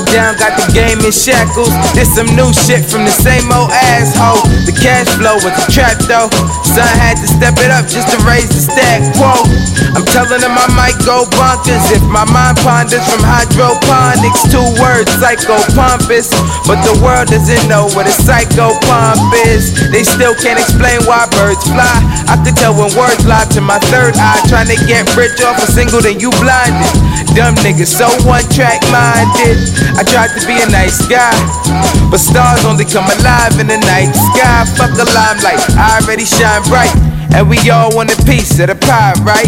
Lockdown got the game in shackles. This some new shit from the same old asshole. The cash flow was a trap though. Son had to step it up just to raise the stack. Whoa, I'm telling him I might go bonkers if my mind ponders from hydroponics. Two words, psycho pompous. But the world doesn't know what a psycho pump is. They still can't explain why birds fly. I could tell when words lie to my third eye. Trying to get rich off a single, then you blinded. Dumb niggas, so one track minded. I tried to be a nice guy, but stars only come alive in the night sky. Fuck the limelight, I already shine bright. And we all want a piece of the pie, right?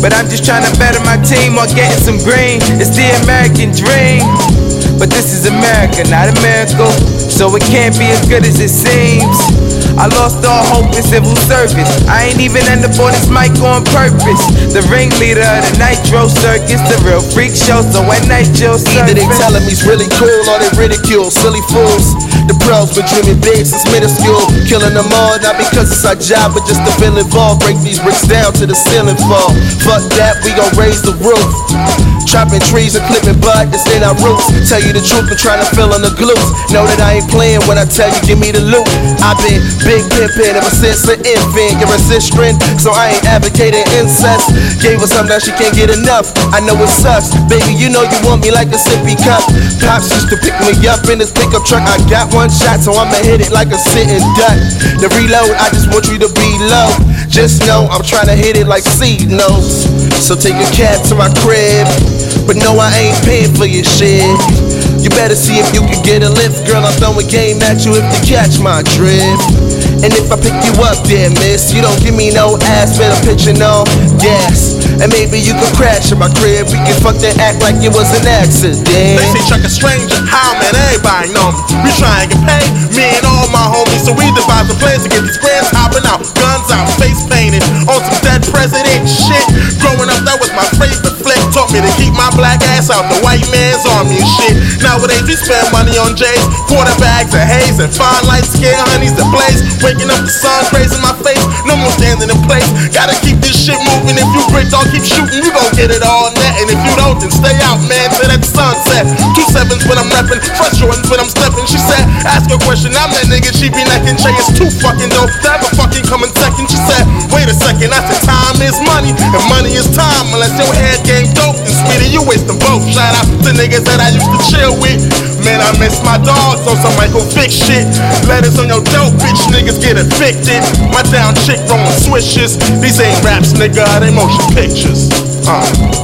But I'm just trying to better my team while getting some green. It's the American dream. But this is America, not a miracle. So it can't be as good as it seems. I lost all hope in civil service. I ain't even end up on this mic on purpose. The ringleader of the Nitro Circus, the real freak show. So at night you'll Either they tellin' me's really cool or they ridicule silly fools. The pros been dreaming big since minuscule, killing them all not because it's our job, but just to feel involved. Break these bricks down to the ceiling fall. Fuck that, we gon' raise the roof. Chopping trees and clipping bud, it's in our roots. Tell you the truth, I'm trying to fill in the glue. Know that I ain't playing when I tell you, give me the loot. I've been big pimpin' ever since an infant. You're a sister, so I ain't advocating incest. Gave her something that she can't get enough. I know it sucks, baby. You know you want me like a sippy cup. Pops used to pick me up in his pickup truck. I got one shot, so I'ma hit it like a sitting duck. The reload, I just want you to be low. Just know I'm trying to hit it like seed notes. So take a cab to my crib, but no, I ain't paying for your shit. You better see if you can get a lift, girl. I'm throwing game at you if you catch my drift. And if I pick you up there, miss, you don't give me no ass, better picture no gas. And maybe you could crash in my crib. We can fuck that act like it was an accident. They say chuck a stranger, how man, everybody know me. We try and get paid, me and all my homies. So we devise and shit. Nowadays we spend money on J's, quarter bags of haze, and fine light skin honeys that blaze. Waking up the sun, raising my face, no more standing in place. Gotta keep this shit moving. If you break, I'll keep shooting. You gon' get it all net, and if you don't, then stay out, man, till that sunset. Two sevens when I'm reppin', fresh Jordans when I'm steppin'. She said, question, I'm that nigga. She be necking, is too fucking dope. That ever fucking coming second. She said, wait a second, I said time is money, and money is time. Unless your head game dope, then sweetie, you waste wasting both. Shout out to niggas that I used to chill with. Man, I miss my dogs on some Michael Vick shit. Letters on your dope, bitch niggas get evicted. My down chick rolling swishes. These ain't raps, nigga, they motion pictures. Uh.